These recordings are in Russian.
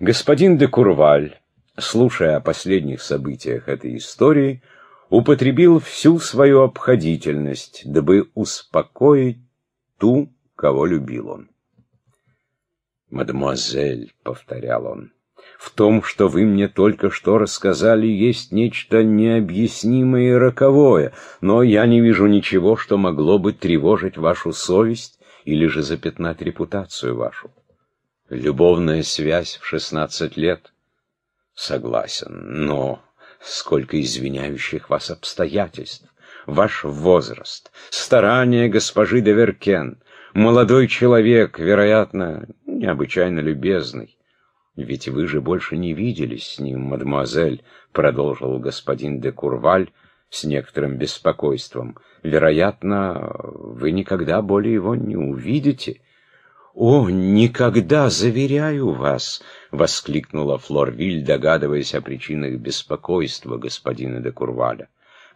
Господин де Курваль, слушая о последних событиях этой истории, употребил всю свою обходительность, дабы успокоить ту, кого любил он. «Мадемуазель», — повторял он, — «в том, что вы мне только что рассказали, есть нечто необъяснимое и роковое, но я не вижу ничего, что могло бы тревожить вашу совесть или же запятнать репутацию вашу. Любовная связь в шестнадцать лет? Согласен, но сколько извиняющих вас обстоятельств, ваш возраст, старания госпожи де Веркен, молодой человек, вероятно, необычайно любезный. Ведь вы же больше не виделись с ним, мадемуазель, продолжил господин де Курваль с некоторым беспокойством. Вероятно, вы никогда более его не увидите. «О, никогда, заверяю вас!» — воскликнула Флорвиль, догадываясь о причинах беспокойства господина де Курваля.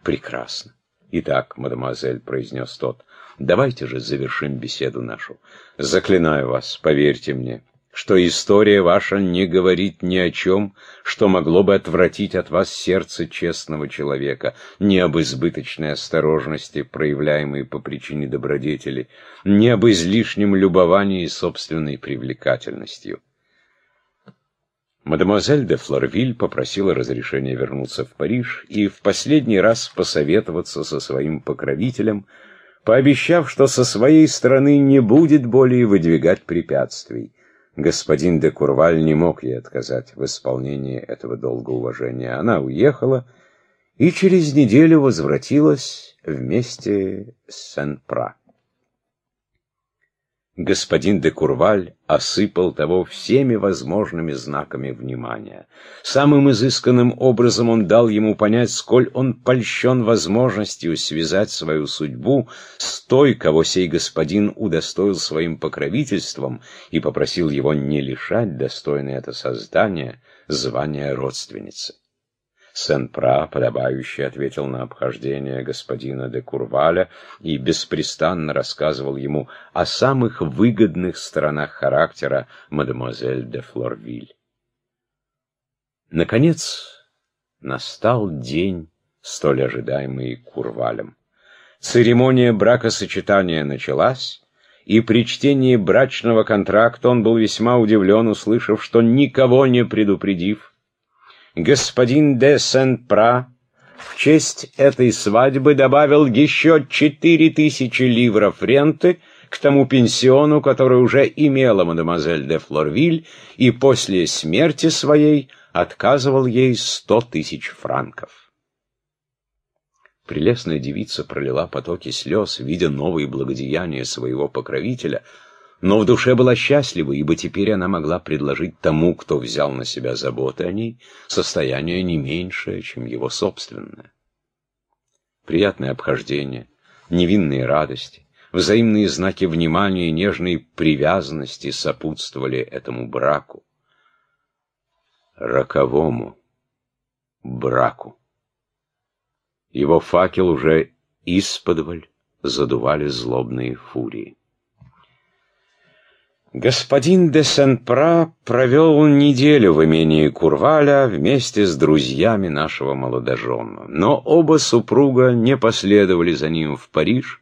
«Прекрасно. Итак, мадемуазель», — произнес тот, — «давайте же завершим беседу нашу. Заклинаю вас, поверьте мне, что история ваша не говорит ни о чем, что могло бы отвратить от вас сердце честного человека, ни об избыточной осторожности, проявляемой по причине добродетели, ни об излишнем любовании собственной привлекательностью. Мадемуазель де Флорвиль попросила разрешения вернуться в Париж и в последний раз посоветоваться со своим покровителем, пообещав, что со своей стороны не будет более выдвигать препятствий. Господин де Курваль не мог ей отказать в исполнении этого долга уважения. Она уехала и через неделю возвратилась вместе с Сен-Пра господин де Курваль осыпал того всеми возможными знаками внимания. Самым изысканным образом он дал ему понять, сколь он польщен возможностью связать свою судьбу с той, кого сей господин удостоил своим покровительством и попросил его не лишать достойное это создание звания родственницы. Сен-Пра, подобающе ответил на обхождение господина де Курваля и беспрестанно рассказывал ему о самых выгодных сторонах характера мадемуазель де Флорвиль. Наконец, настал день, столь ожидаемый Курвалем. Церемония бракосочетания началась, и при чтении брачного контракта он был весьма удивлен, услышав, что никого не предупредив, господин де Сен-Пра в честь этой свадьбы добавил еще четыре тысячи ливров ренты к тому пенсиону, который уже имела мадемуазель де Флорвиль, и после смерти своей отказывал ей сто тысяч франков. Прелестная девица пролила потоки слез, видя новые благодеяния своего покровителя — но в душе была счастлива, ибо теперь она могла предложить тому, кто взял на себя заботы о ней, состояние не меньшее, чем его собственное. Приятное обхождение, невинные радости, взаимные знаки внимания и нежной привязанности сопутствовали этому браку. Роковому браку. Его факел уже исподволь задували злобные фурии. Господин де Сен-Пра провел неделю в имении Курваля вместе с друзьями нашего молодожена. Но оба супруга не последовали за ним в Париж.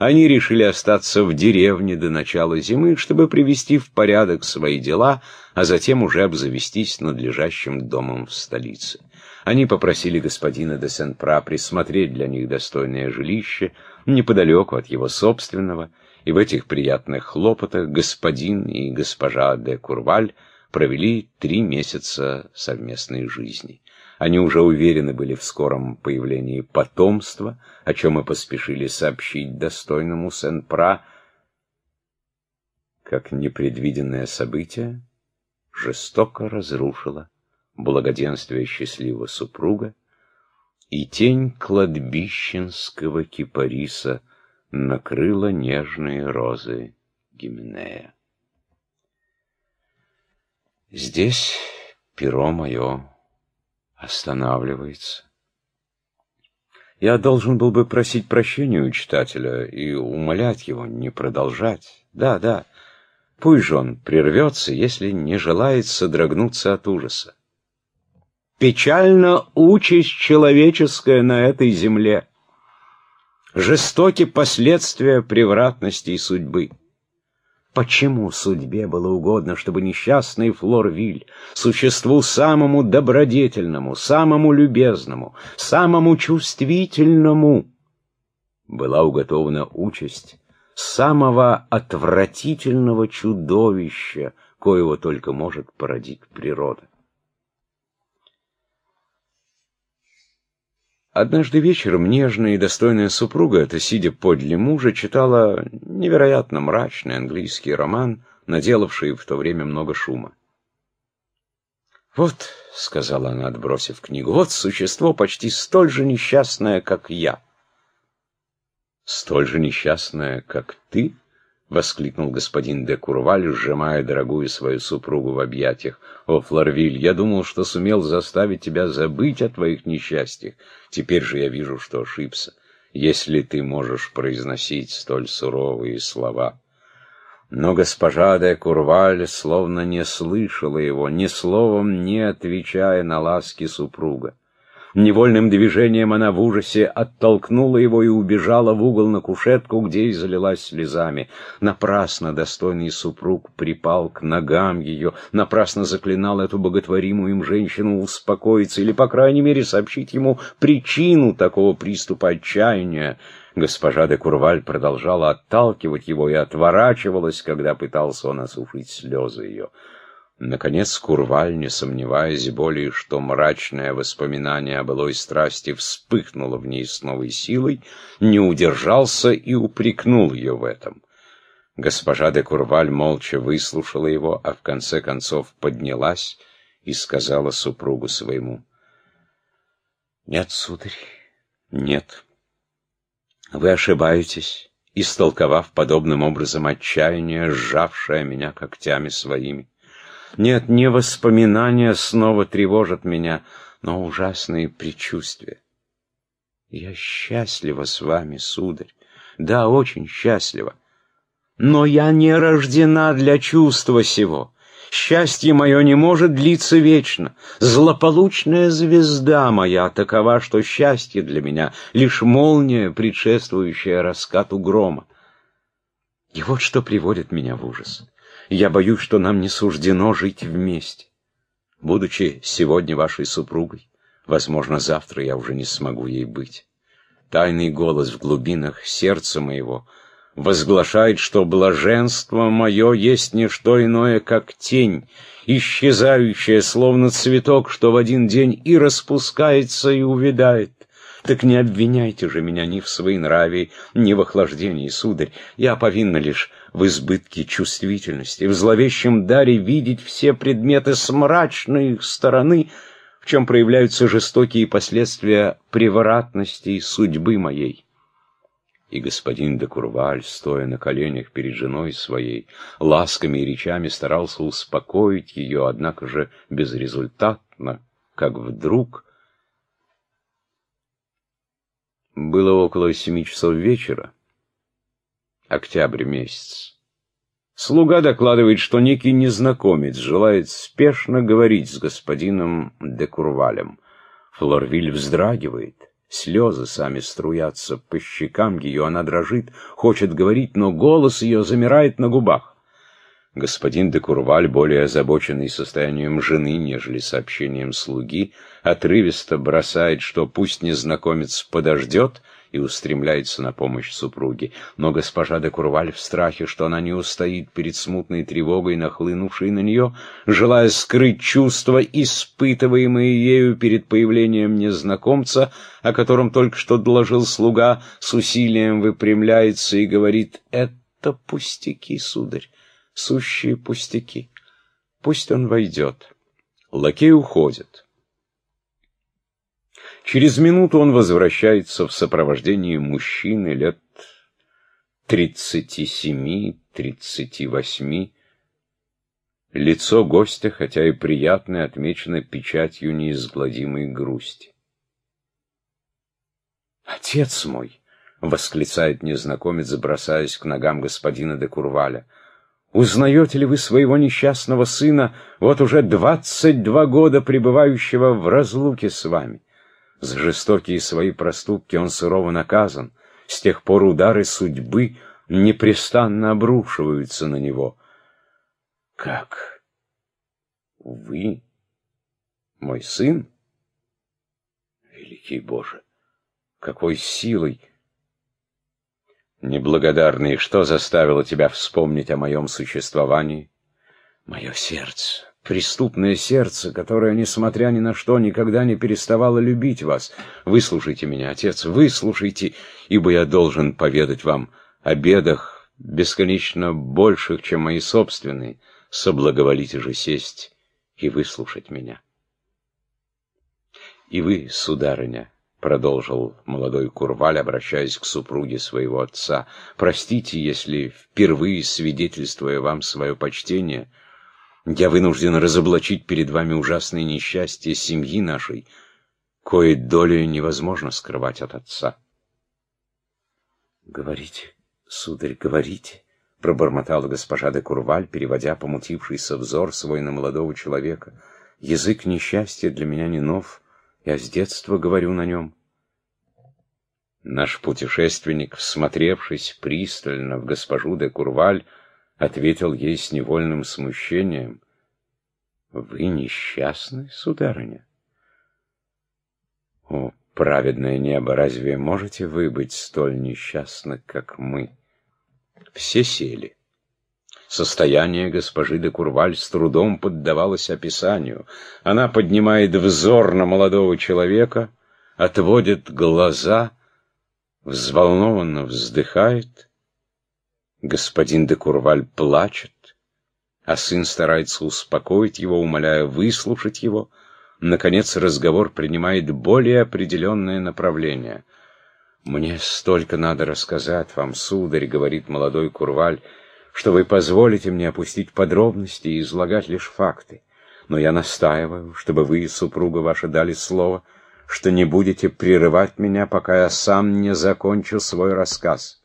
Они решили остаться в деревне до начала зимы, чтобы привести в порядок свои дела, а затем уже обзавестись надлежащим домом в столице. Они попросили господина де Сен-Пра присмотреть для них достойное жилище неподалеку от его собственного, и в этих приятных хлопотах господин и госпожа де Курваль провели три месяца совместной жизни. Они уже уверены были в скором появлении потомства, о чем и поспешили сообщить достойному Сен-Пра, как непредвиденное событие жестоко разрушило благоденствие счастливого супруга, и тень кладбищенского кипариса накрыла нежные розы Гименея. Здесь перо мое останавливается. Я должен был бы просить прощения у читателя и умолять его не продолжать. Да, да, Пусть же он прервется, если не желает содрогнуться от ужаса. Печальна участь человеческая на этой земле. Жестоки последствия превратности и судьбы. Почему судьбе было угодно, чтобы несчастный Флорвиль, существу самому добродетельному, самому любезному, самому чувствительному, была уготована участь самого отвратительного чудовища, коего только может породить природа. Однажды вечером нежная и достойная супруга, это сидя подле мужа, читала невероятно мрачный английский роман, наделавший в то время много шума. «Вот», — сказала она, отбросив книгу, — «вот существо почти столь же несчастное, как я». «Столь же несчастная, как ты?» — воскликнул господин де Курваль, сжимая дорогую свою супругу в объятиях. «О, Флорвиль, я думал, что сумел заставить тебя забыть о твоих несчастьях. Теперь же я вижу, что ошибся, если ты можешь произносить столь суровые слова». Но госпожа де Курваль словно не слышала его, ни словом не отвечая на ласки супруга. Невольным движением она в ужасе оттолкнула его и убежала в угол на кушетку, где и залилась слезами. Напрасно достойный супруг припал к ногам ее, напрасно заклинал эту боготворимую им женщину успокоиться или, по крайней мере, сообщить ему причину такого приступа отчаяния. Госпожа де Курваль продолжала отталкивать его и отворачивалась, когда пытался он осушить слезы ее. Наконец Курваль, не сомневаясь более, что мрачное воспоминание о былой страсти вспыхнуло в ней с новой силой, не удержался и упрекнул ее в этом. Госпожа де Курваль молча выслушала его, а в конце концов поднялась и сказала супругу своему. «Нет, сударь, нет. Вы ошибаетесь, истолковав подобным образом отчаяние, сжавшее меня когтями своими. Нет, не воспоминания снова тревожат меня, но ужасные предчувствия. Я счастлива с вами, сударь. Да, очень счастлива. Но я не рождена для чувства сего. Счастье мое не может длиться вечно. Злополучная звезда моя такова, что счастье для меня — лишь молния, предшествующая раскату грома. И вот что приводит меня в ужас. Я боюсь, что нам не суждено жить вместе. Будучи сегодня вашей супругой, возможно, завтра я уже не смогу ей быть. Тайный голос в глубинах сердца моего возглашает, что блаженство мое есть не что иное, как тень, исчезающая, словно цветок, что в один день и распускается, и увядает. Так не обвиняйте же меня ни в своенравии, ни в охлаждении, сударь. Я повинна лишь в избытке чувствительности, в зловещем даре видеть все предметы с мрачной их стороны, в чем проявляются жестокие последствия превратности судьбы моей. И господин де Курваль, стоя на коленях перед женой своей, ласками и речами старался успокоить ее, однако же безрезультатно, как вдруг... Было около семи часов вечера, октябрь месяц. Слуга докладывает, что некий незнакомец желает спешно говорить с господином де Курвалем. Флорвиль вздрагивает. Слезы сами струятся по щекам ее, она дрожит, хочет говорить, но голос ее замирает на губах. Господин де Курваль, более озабоченный состоянием жены, нежели сообщением слуги, отрывисто бросает, что пусть незнакомец подождет, и устремляется на помощь супруге. Но госпожа де Курваль в страхе, что она не устоит перед смутной тревогой, нахлынувшей на нее, желая скрыть чувства, испытываемые ею перед появлением незнакомца, о котором только что доложил слуга, с усилием выпрямляется и говорит «Это пустяки, сударь, сущие пустяки. Пусть он войдет». Лакей уходит. Через минуту он возвращается в сопровождении мужчины лет тридцати семи, тридцати восьми. Лицо гостя, хотя и приятное, отмечено печатью неизгладимой грусти. «Отец мой!» — восклицает незнакомец, бросаясь к ногам господина де Курваля. Узнаете ли вы своего несчастного сына, вот уже двадцать два года пребывающего в разлуке с вами? За жестокие свои проступки он сурово наказан. С тех пор удары судьбы непрестанно обрушиваются на него. Как? Вы? Мой сын? Великий Боже! Какой силой! Неблагодарный, что заставило тебя вспомнить о моем существовании? Мое сердце, преступное сердце, которое, несмотря ни на что, никогда не переставало любить вас. Выслушайте меня, отец, выслушайте, ибо я должен поведать вам о бедах, бесконечно больших, чем мои собственные. Соблаговолите же сесть и выслушать меня. И вы, сударыня, — продолжил молодой Курваль, обращаясь к супруге своего отца. «Простите, если, впервые свидетельствуя вам свое почтение, я вынужден разоблачить перед вами ужасные несчастья семьи нашей, кое долю невозможно скрывать от отца». «Говорите, сударь, говорите», — пробормотала госпожа де Курваль, переводя помутившийся взор свой на молодого человека. «Язык несчастья для меня не нов». Я с детства говорю на нем. Наш путешественник, всмотревшись пристально в госпожу де Курваль, ответил ей с невольным смущением. «Вы несчастны, сударыня?» «О, праведное небо, разве можете вы быть столь несчастны, как мы?» Все сели. Состояние госпожи де Курваль с трудом поддавалось описанию. Она поднимает взор на молодого человека, отводит глаза, взволнованно вздыхает. Господин де Курваль плачет, а сын старается успокоить его, умоляя выслушать его. Наконец разговор принимает более определенное направление. «Мне столько надо рассказать вам, сударь», — говорит молодой Курваль, — что вы позволите мне опустить подробности и излагать лишь факты. Но я настаиваю, чтобы вы и супруга ваша дали слово, что не будете прерывать меня, пока я сам не закончу свой рассказ.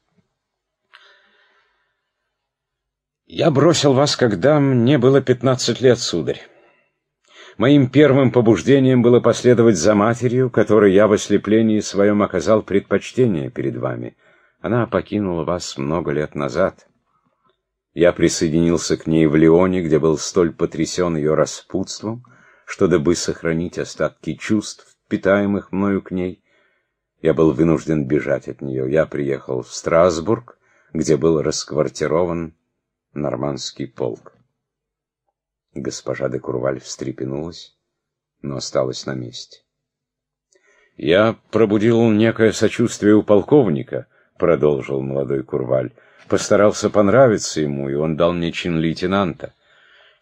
Я бросил вас, когда мне было пятнадцать лет, сударь. Моим первым побуждением было последовать за матерью, которой я в ослеплении своем оказал предпочтение перед вами. Она покинула вас много лет назад. Я присоединился к ней в Лионе, где был столь потрясен ее распутством, что, дабы сохранить остатки чувств, питаемых мною к ней, я был вынужден бежать от нее. Я приехал в Страсбург, где был расквартирован нормандский полк. Госпожа де Курваль встрепенулась, но осталась на месте. «Я пробудил некое сочувствие у полковника», — продолжил молодой Курваль постарался понравиться ему, и он дал мне чин лейтенанта.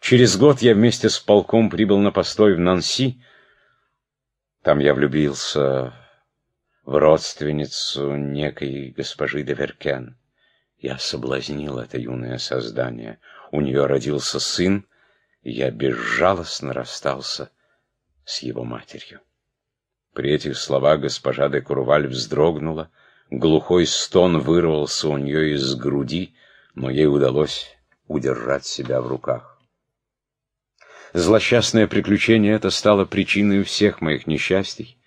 Через год я вместе с полком прибыл на постой в Нанси. Там я влюбился в родственницу некой госпожи де Веркен. Я соблазнил это юное создание. У нее родился сын, и я безжалостно расстался с его матерью. При этих словах госпожа де Курваль вздрогнула, Глухой стон вырвался у нее из груди, но ей удалось удержать себя в руках. Злосчастное приключение это стало причиной всех моих несчастий.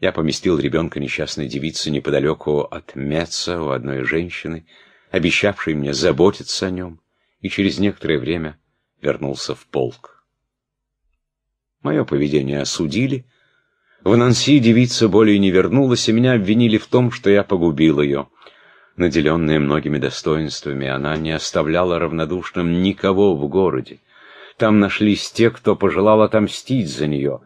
Я поместил ребенка несчастной девицы неподалеку от Меца у одной женщины, обещавшей мне заботиться о нем, и через некоторое время вернулся в полк. Мое поведение осудили — в Нанси девица более не вернулась, и меня обвинили в том, что я погубил ее. Наделенная многими достоинствами, она не оставляла равнодушным никого в городе. Там нашлись те, кто пожелал отомстить за нее.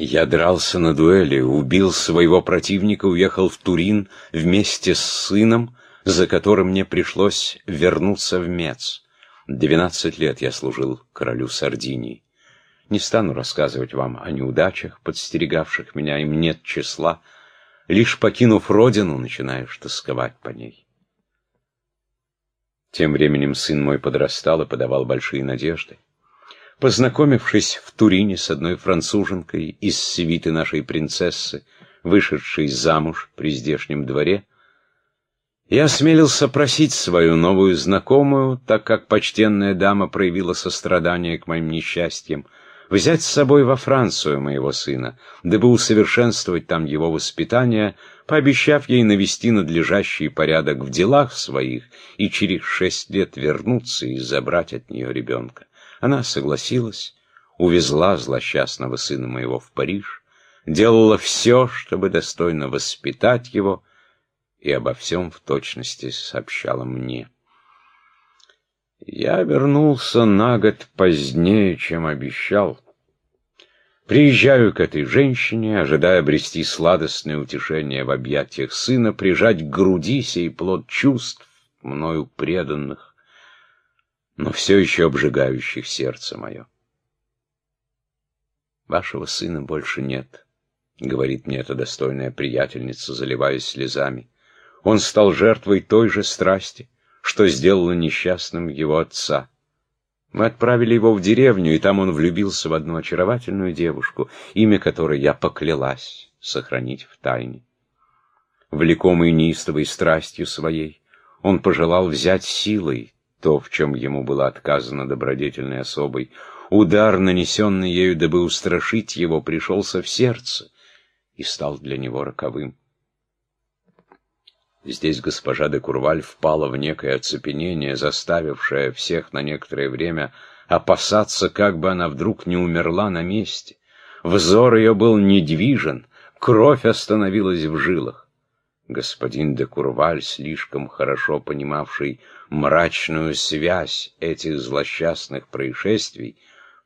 Я дрался на дуэли, убил своего противника, уехал в Турин вместе с сыном, за которым мне пришлось вернуться в Мец. Двенадцать лет я служил королю Сардинии. Не стану рассказывать вам о неудачах, подстерегавших меня, им нет числа. Лишь покинув родину, начинаешь тосковать по ней. Тем временем сын мой подрастал и подавал большие надежды. Познакомившись в Турине с одной француженкой из свиты нашей принцессы, вышедшей замуж при здешнем дворе, Я осмелился просить свою новую знакомую, так как почтенная дама проявила сострадание к моим несчастьям, взять с собой во Францию моего сына, дабы усовершенствовать там его воспитание, пообещав ей навести надлежащий порядок в делах своих и через шесть лет вернуться и забрать от нее ребенка. Она согласилась, увезла злосчастного сына моего в Париж, делала все, чтобы достойно воспитать его, и обо всем в точности сообщала мне. Я вернулся на год позднее, чем обещал. Приезжаю к этой женщине, ожидая обрести сладостное утешение в объятиях сына, прижать к груди сей плод чувств, мною преданных, но все еще обжигающих сердце мое. Вашего сына больше нет, — говорит мне эта достойная приятельница, заливаясь слезами. Он стал жертвой той же страсти, что сделала несчастным его отца. Мы отправили его в деревню, и там он влюбился в одну очаровательную девушку, имя которой я поклялась сохранить в тайне. Влекомый неистовой страстью своей, он пожелал взять силой то, в чем ему было отказано добродетельной особой. Удар, нанесенный ею, дабы устрашить его, пришелся в сердце и стал для него роковым. Здесь госпожа де Курваль впала в некое оцепенение, заставившее всех на некоторое время опасаться, как бы она вдруг не умерла на месте. Взор ее был недвижен, кровь остановилась в жилах. Господин де Курваль, слишком хорошо понимавший мрачную связь этих злосчастных происшествий,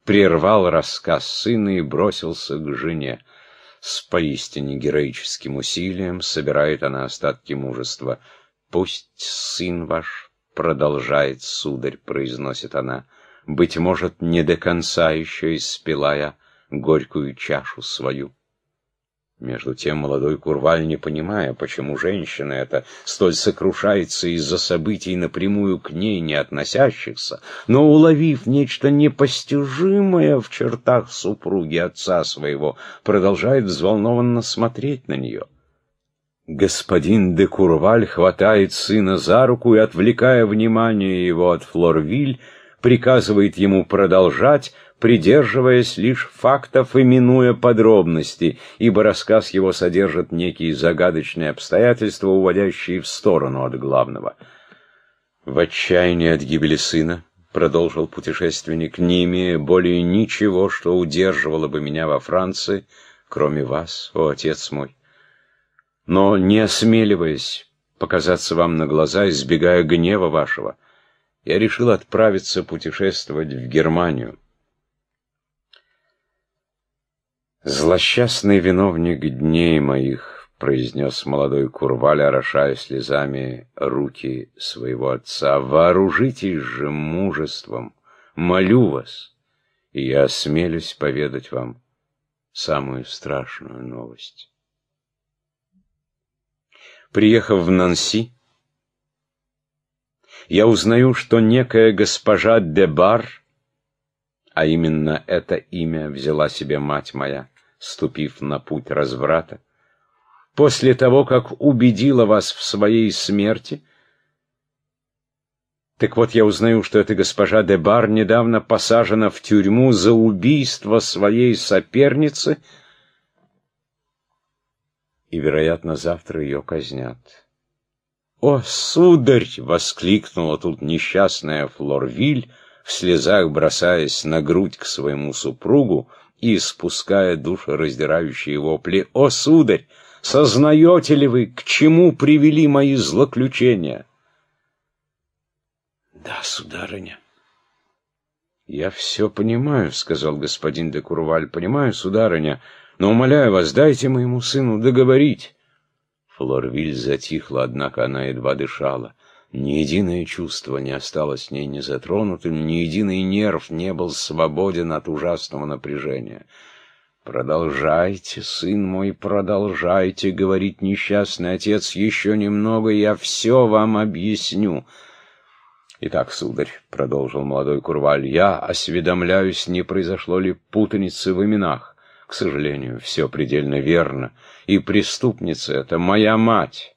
прервал рассказ сына и бросился к жене. С поистине героическим усилием собирает она остатки мужества. «Пусть сын ваш продолжает, сударь», — произносит она, — «быть может, не до конца еще испила я горькую чашу свою». Между тем молодой Курваль, не понимая, почему женщина эта столь сокрушается из-за событий напрямую к ней не относящихся, но уловив нечто непостижимое в чертах супруги отца своего, продолжает взволнованно смотреть на нее. Господин де Курваль хватает сына за руку и, отвлекая внимание его от Флорвиль, приказывает ему продолжать, придерживаясь лишь фактов и минуя подробности, ибо рассказ его содержит некие загадочные обстоятельства, уводящие в сторону от главного. «В отчаянии от гибели сына», — продолжил путешественник, — «не имея более ничего, что удерживало бы меня во Франции, кроме вас, о отец мой. Но не осмеливаясь показаться вам на глаза, избегая гнева вашего, я решил отправиться путешествовать в Германию. «Злосчастный виновник дней моих», — произнес молодой Курваль, орошая слезами руки своего отца, — «вооружитесь же мужеством, молю вас, и я осмелюсь поведать вам самую страшную новость». Приехав в Нанси, я узнаю, что некая госпожа Дебар, а именно это имя взяла себе мать моя, ступив на путь разврата, после того, как убедила вас в своей смерти, так вот, я узнаю, что эта госпожа де Бар недавно посажена в тюрьму за убийство своей соперницы, и, вероятно, завтра ее казнят. «О, сударь!» — воскликнула тут несчастная Флорвиль, в слезах бросаясь на грудь к своему супругу, и спуская душераздирающие вопли. «О, сударь, сознаете ли вы, к чему привели мои злоключения?» «Да, сударыня». «Я все понимаю», — сказал господин де Курваль. «Понимаю, сударыня, но, умоляю вас, дайте моему сыну договорить». Флорвиль затихла, однако она едва дышала. Ни единое чувство не осталось с ней незатронутым, ни единый нерв не был свободен от ужасного напряжения. «Продолжайте, сын мой, продолжайте», — говорит несчастный отец, — «еще немного, я все вам объясню». «Итак, сударь», — продолжил молодой Курваль, — «я осведомляюсь, не произошло ли путаницы в именах. К сожалению, все предельно верно, и преступница — это моя мать».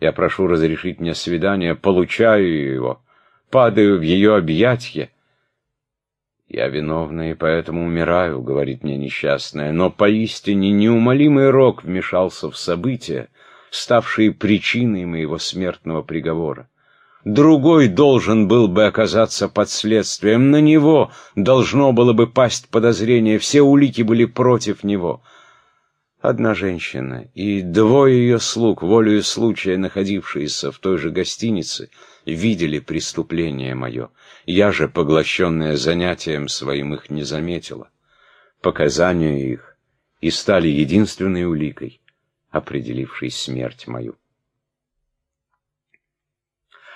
Я прошу разрешить мне свидание, получаю его, падаю в ее объятья. «Я виновна и поэтому умираю», — говорит мне несчастная, но поистине неумолимый рок вмешался в события, ставшие причиной моего смертного приговора. Другой должен был бы оказаться под следствием, на него должно было бы пасть подозрение, все улики были против него. Одна женщина и двое ее слуг, волею случая находившиеся в той же гостинице, видели преступление мое. Я же, поглощенная занятием своим, их не заметила. Показания их и стали единственной уликой, определившей смерть мою.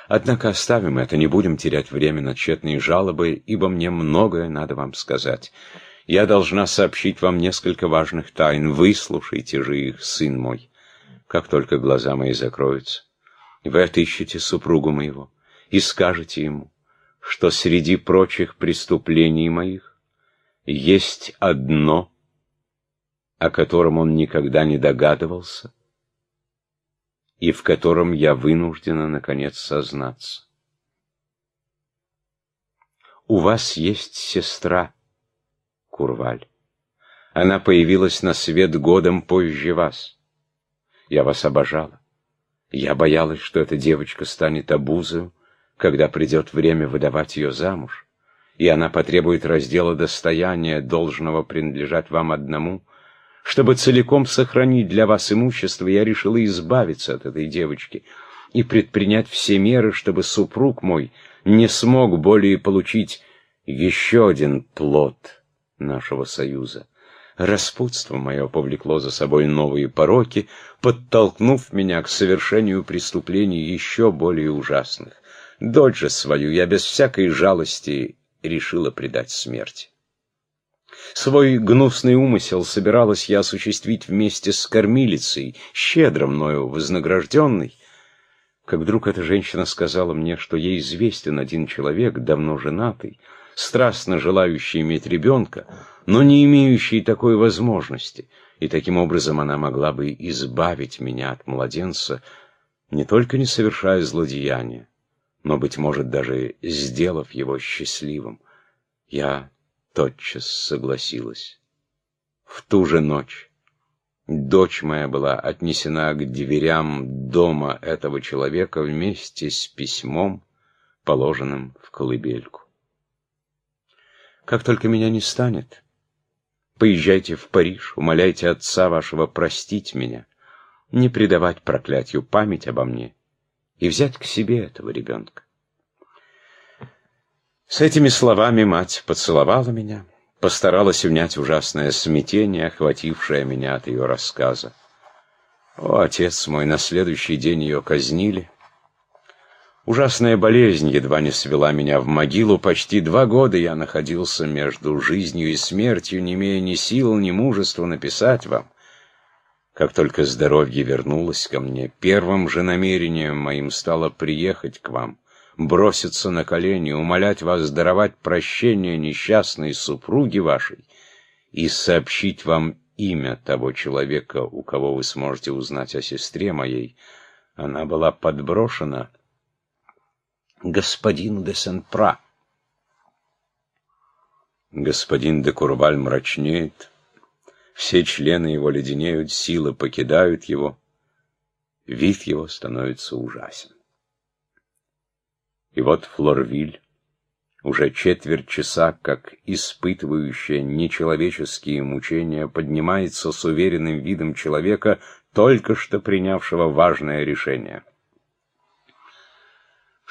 Однако оставим это, не будем терять время на тщетные жалобы, ибо мне многое надо вам сказать. Я должна сообщить вам несколько важных тайн. Выслушайте же их, сын мой, как только глаза мои закроются. Вы отыщете супругу моего и скажете ему, что среди прочих преступлений моих есть одно, о котором он никогда не догадывался, и в котором я вынуждена, наконец, сознаться. У вас есть сестра, Курваль. Она появилась на свет годом позже вас. Я вас обожала. Я боялась, что эта девочка станет обузою, когда придет время выдавать ее замуж, и она потребует раздела достояния, должного принадлежать вам одному, чтобы целиком сохранить для вас имущество, я решила избавиться от этой девочки и предпринять все меры, чтобы супруг мой не смог более получить еще один плод нашего союза. Распутство мое повлекло за собой новые пороки, подтолкнув меня к совершению преступлений еще более ужасных. Дочь же свою я без всякой жалости решила предать смерти. Свой гнусный умысел собиралась я осуществить вместе с кормилицей, щедро мною вознагражденной, как вдруг эта женщина сказала мне, что ей известен один человек, давно женатый, страстно желающий иметь ребенка, но не имеющий такой возможности, и таким образом она могла бы избавить меня от младенца, не только не совершая злодеяния, но, быть может, даже сделав его счастливым. Я тотчас согласилась. В ту же ночь дочь моя была отнесена к дверям дома этого человека вместе с письмом, положенным в колыбельку. Как только меня не станет, поезжайте в Париж, умоляйте отца вашего простить меня, не предавать проклятию память обо мне и взять к себе этого ребенка. С этими словами мать поцеловала меня, постаралась унять ужасное смятение, охватившее меня от ее рассказа. О, отец мой, на следующий день ее казнили. Ужасная болезнь едва не свела меня в могилу. Почти два года я находился между жизнью и смертью, не имея ни сил, ни мужества написать вам. Как только здоровье вернулось ко мне, первым же намерением моим стало приехать к вам — броситься на колени, умолять вас даровать прощение несчастной супруге вашей и сообщить вам имя того человека, у кого вы сможете узнать о сестре моей. Она была подброшена господину де Сен-Пра. Господин де Курваль мрачнеет, все члены его леденеют, силы покидают его, вид его становится ужасен. И вот Флорвиль, уже четверть часа, как испытывающая нечеловеческие мучения, поднимается с уверенным видом человека, только что принявшего важное решение.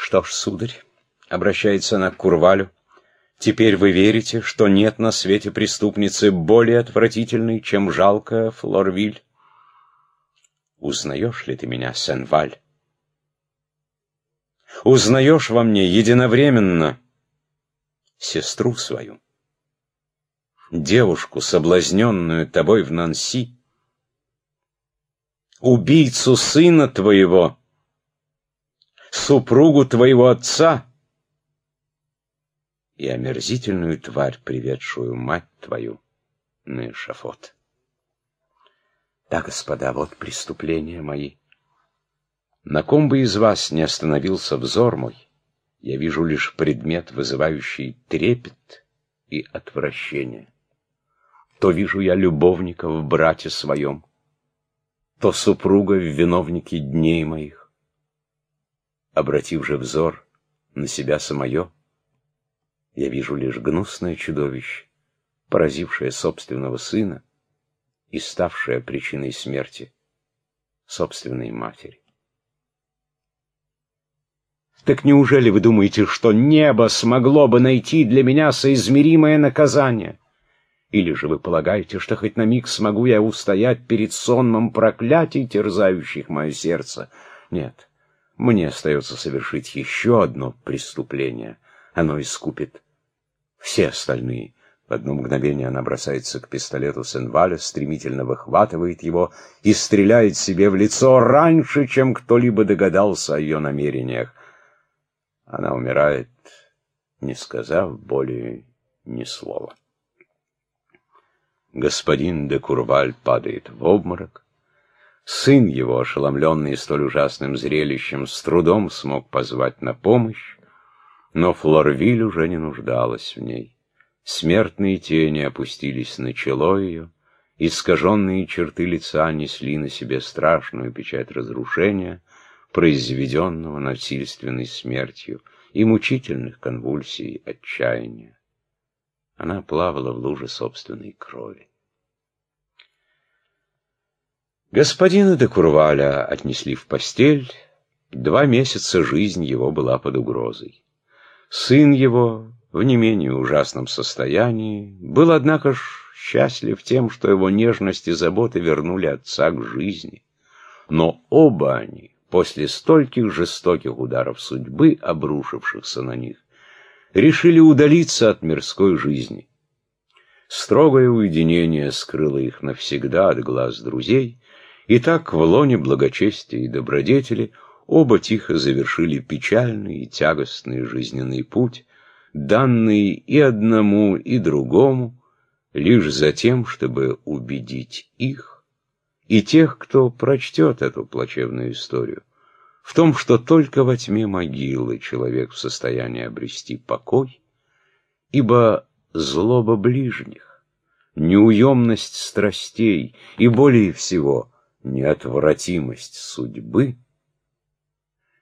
«Что ж, сударь», — обращается она к Курвалю, — «теперь вы верите, что нет на свете преступницы более отвратительной, чем жалкая Флорвиль? Узнаешь ли ты меня, Сен-Валь?» узнаешь во мне единовременно сестру свою, девушку, соблазненную тобой в Нанси, убийцу сына твоего, супругу твоего отца и омерзительную тварь, приведшую мать твою на эшафот. Да, господа, вот преступления мои. На ком бы из вас не остановился взор мой, я вижу лишь предмет, вызывающий трепет и отвращение. То вижу я любовника в брате своем, то супруга в виновнике дней моих. Обратив же взор на себя самое, я вижу лишь гнусное чудовище, поразившее собственного сына и ставшее причиной смерти собственной матери. Так неужели вы думаете, что небо смогло бы найти для меня соизмеримое наказание? Или же вы полагаете, что хоть на миг смогу я устоять перед сонмом проклятий, терзающих мое сердце? Нет, мне остается совершить еще одно преступление. Оно искупит все остальные. В одно мгновение она бросается к пистолету Сенваля, стремительно выхватывает его и стреляет себе в лицо раньше, чем кто-либо догадался о ее намерениях. Она умирает, не сказав более ни слова. Господин де Курваль падает в обморок. Сын его, ошеломленный столь ужасным зрелищем, с трудом смог позвать на помощь, но Флорвиль уже не нуждалась в ней. Смертные тени опустились на чело ее, искаженные черты лица несли на себе страшную печать разрушения, произведенного насильственной смертью и мучительных конвульсий отчаяния. Она плавала в луже собственной крови. Господина де Курваля отнесли в постель. Два месяца жизнь его была под угрозой. Сын его, в не менее ужасном состоянии, был, однако ж, счастлив тем, что его нежность и заботы вернули отца к жизни. Но оба они, после стольких жестоких ударов судьбы, обрушившихся на них, решили удалиться от мирской жизни. Строгое уединение скрыло их навсегда от глаз друзей, и так в лоне благочестия и добродетели оба тихо завершили печальный и тягостный жизненный путь, данный и одному, и другому, лишь за тем, чтобы убедить их и тех, кто прочтет эту плачевную историю, в том, что только во тьме могилы человек в состоянии обрести покой, ибо злоба ближних, неуемность страстей и, более всего, неотвратимость судьбы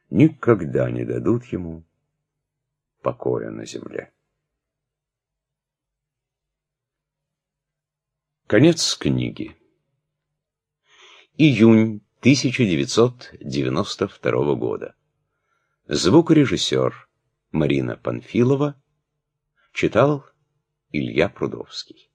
никогда не дадут ему покоя на земле. Конец книги. Июнь 1992 года. Звукорежиссер Марина Панфилова читал Илья Прудовский.